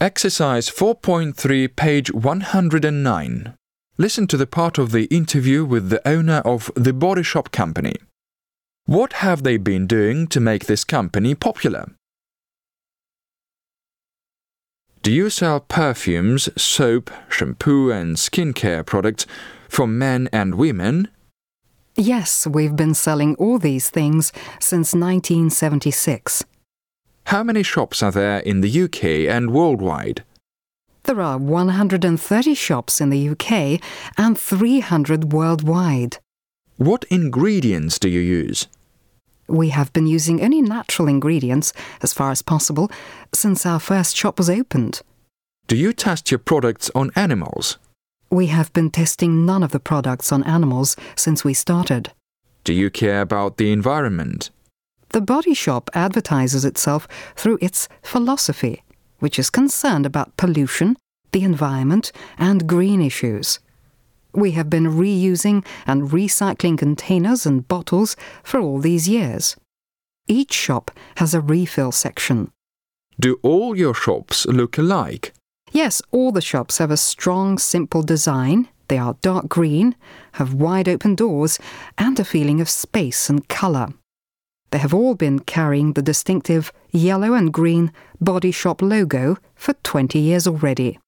Exercise 4.3, page 109. Listen to the part of the interview with the owner of the Body Shop Company. What have they been doing to make this company popular? Do you sell perfumes, soap, shampoo, and skincare products for men and women? Yes, we've been selling all these things since 1976. How many shops are there in the UK and worldwide? There are 130 shops in the UK and 300 worldwide. What ingredients do you use? We have been using only natural ingredients, as far as possible, since our first shop was opened. Do you test your products on animals? We have been testing none of the products on animals since we started. Do you care about the environment? The Body Shop advertises itself through its philosophy, which is concerned about pollution, the environment, and green issues. We have been reusing and recycling containers and bottles for all these years. Each shop has a refill section. Do all your shops look alike? Yes, all the shops have a strong, simple design. They are dark green, have wide open doors, and a feeling of space and colour. They have all been carrying the distinctive yellow and green Body Shop logo for 20 years already.